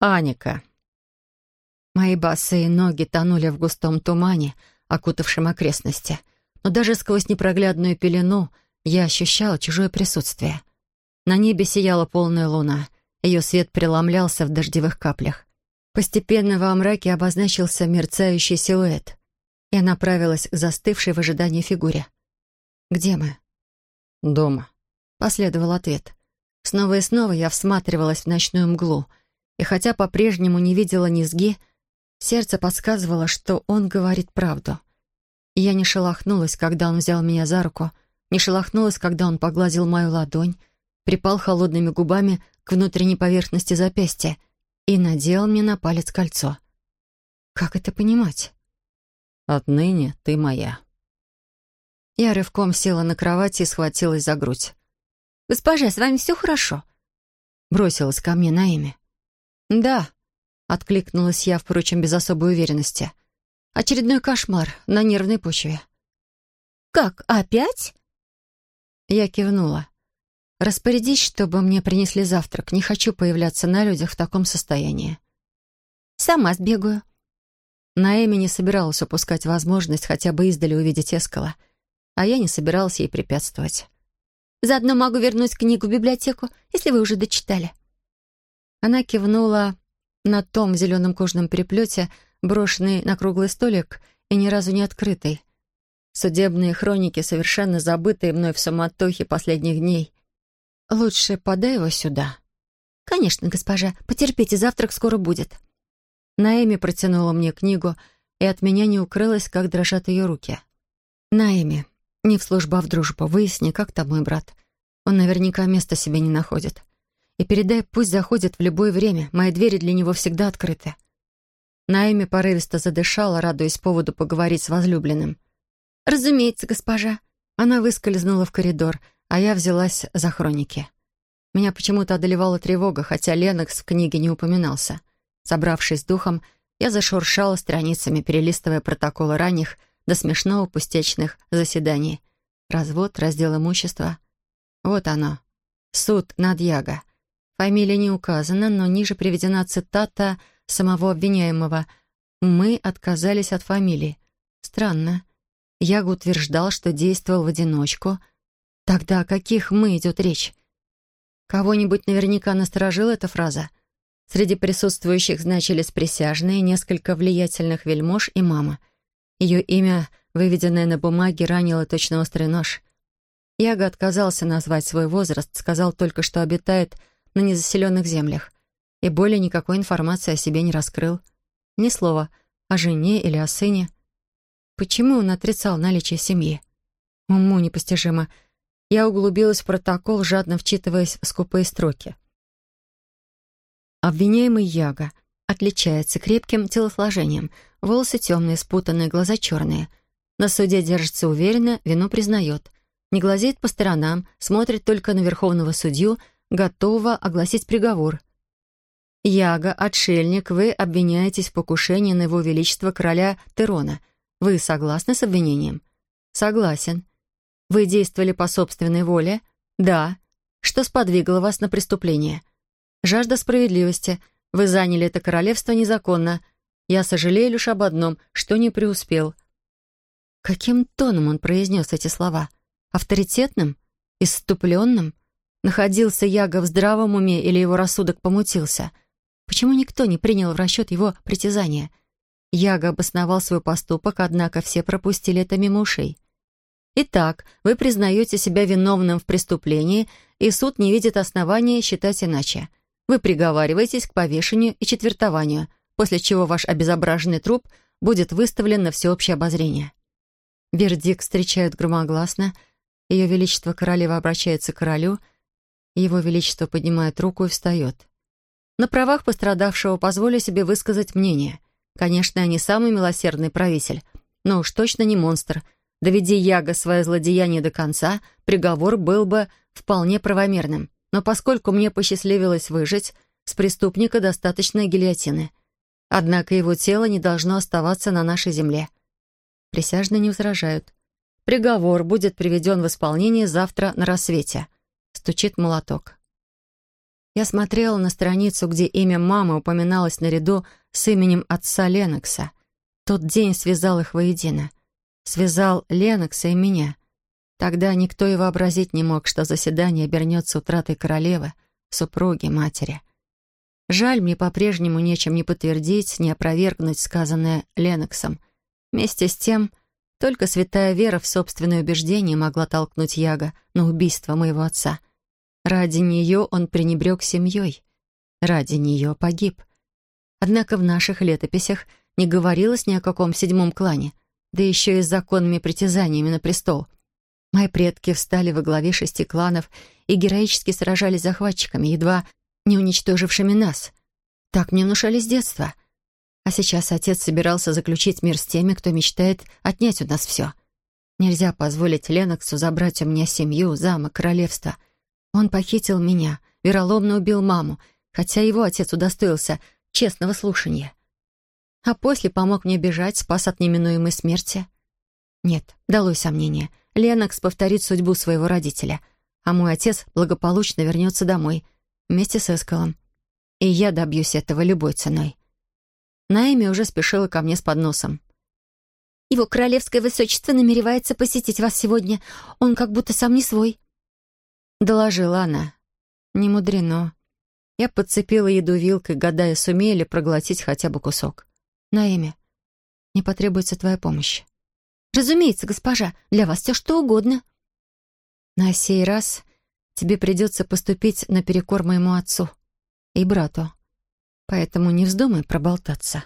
Аника. Мои босые ноги тонули в густом тумане, окутавшем окрестности. Но даже сквозь непроглядную пелену я ощущала чужое присутствие. На небе сияла полная луна. Ее свет преломлялся в дождевых каплях. Постепенно во мраке обозначился мерцающий силуэт. Я направилась к застывшей в ожидании фигуре. «Где мы?» «Дома», — последовал ответ. Снова и снова я всматривалась в ночную мглу, и хотя по-прежнему не видела низги, сердце подсказывало, что он говорит правду. И я не шелохнулась, когда он взял меня за руку, не шелохнулась, когда он погладил мою ладонь, припал холодными губами к внутренней поверхности запястья и надел мне на палец кольцо. Как это понимать? «Отныне ты моя». Я рывком села на кровати и схватилась за грудь. «Госпожа, с вами все хорошо?» Бросилась ко мне на имя. «Да», — откликнулась я, впрочем, без особой уверенности. «Очередной кошмар на нервной почве». «Как, опять?» Я кивнула. «Распорядись, чтобы мне принесли завтрак. Не хочу появляться на людях в таком состоянии». «Сама сбегаю». Наэми не собиралась упускать возможность хотя бы издали увидеть Эскала, а я не собиралась ей препятствовать. Заодно могу вернуть книгу в библиотеку, если вы уже дочитали». Она кивнула на том зеленом кожаном переплете, брошенный на круглый столик и ни разу не открытый. Судебные хроники, совершенно забытые мной в суматохе последних дней. «Лучше подай его сюда». «Конечно, госпожа. Потерпите, завтрак скоро будет». Наэми протянула мне книгу, и от меня не укрылось, как дрожат ее руки. «Наэми, не в службу, а в дружбу. Выясни, как там мой брат. Он наверняка места себе не находит. И передай, пусть заходит в любое время. Мои двери для него всегда открыты». Наэми порывисто задышала, радуясь поводу поговорить с возлюбленным. «Разумеется, госпожа». Она выскользнула в коридор, а я взялась за хроники. Меня почему-то одолевала тревога, хотя Ленокс в книге не упоминался. Собравшись с духом, я зашуршала страницами, перелистывая протоколы ранних до смешного пустячных заседаний. Развод, раздел имущества. Вот оно. Суд над Яго. Фамилия не указана, но ниже приведена цитата самого обвиняемого. «Мы отказались от фамилии». Странно. Яго утверждал, что действовал в одиночку. Тогда о каких «мы» идет речь? Кого-нибудь наверняка насторожила эта фраза. Среди присутствующих значились присяжные, несколько влиятельных вельмож и мама — ее имя, выведенное на бумаге, ранило точно острый нож. Яга отказался назвать свой возраст, сказал только, что обитает на незаселенных землях, и более никакой информации о себе не раскрыл. Ни слова о жене или о сыне. Почему он отрицал наличие семьи? Уму непостижимо. Я углубилась в протокол, жадно вчитываясь в скупые строки. Обвиняемый Яга отличается крепким телосложением — Волосы темные, спутанные, глаза черные. На суде держится уверенно, вину признает. Не глазеет по сторонам, смотрит только на верховного судью, готова огласить приговор. «Яга, отшельник, вы обвиняетесь в покушении на его величество короля Терона. Вы согласны с обвинением?» «Согласен». «Вы действовали по собственной воле?» «Да». «Что сподвигло вас на преступление?» «Жажда справедливости. Вы заняли это королевство незаконно. Я сожалею лишь об одном, что не преуспел». Каким тоном он произнес эти слова? Авторитетным? Исступленным? Находился Яга в здравом уме или его рассудок помутился? Почему никто не принял в расчет его притязания? Яга обосновал свой поступок, однако все пропустили это мимо ушей. Итак, вы признаете себя виновным в преступлении, и суд не видит основания считать иначе. Вы приговариваетесь к повешению и четвертованию – после чего ваш обезображенный труп будет выставлен на всеобщее обозрение. Вердикт встречают громогласно, Ее Величество Королева обращается к королю, Его Величество поднимает руку и встает. На правах пострадавшего позволю себе высказать мнение. Конечно, я не самый милосердный правитель, но уж точно не монстр. Доведи Яга свое злодеяние до конца, приговор был бы вполне правомерным. Но поскольку мне посчастливилось выжить, с преступника достаточно гильотины. Однако его тело не должно оставаться на нашей земле. Присяжные не возражают. Приговор будет приведен в исполнение завтра на рассвете. Стучит молоток. Я смотрела на страницу, где имя мамы упоминалось наряду с именем отца Ленокса. Тот день связал их воедино. Связал Ленокса и меня. Тогда никто и вообразить не мог, что заседание обернется утратой королевы, супруги, матери. Жаль, мне по-прежнему нечем не подтвердить, не опровергнуть сказанное Леноксом. Вместе с тем, только святая вера в собственное убеждение могла толкнуть Яга на убийство моего отца. Ради нее он пренебрег семьей. Ради нее погиб. Однако в наших летописях не говорилось ни о каком седьмом клане, да еще и с законными притязаниями на престол. Мои предки встали во главе шести кланов и героически сражались захватчиками, едва не уничтожившими нас. Так мне внушали с детства. А сейчас отец собирался заключить мир с теми, кто мечтает отнять у нас все. Нельзя позволить Леноксу забрать у меня семью, замок, королевство. Он похитил меня, вероломно убил маму, хотя его отец удостоился честного слушания. А после помог мне бежать, спас от неминуемой смерти. Нет, далось сомнение. Ленокс повторит судьбу своего родителя, а мой отец благополучно вернется домой — вместе с Эскалом. И я добьюсь этого любой ценой. Наэми уже спешила ко мне с подносом. «Его королевское высочество намеревается посетить вас сегодня. Он как будто сам не свой», — доложила она. «Не мудрено». Я подцепила еду вилкой, гадая, сумею ли проглотить хотя бы кусок. «Наэми, не потребуется твоя помощь». «Разумеется, госпожа, для вас все что угодно». На сей раз тебе придется поступить наперекор моему отцу и брату. Поэтому не вздумай проболтаться.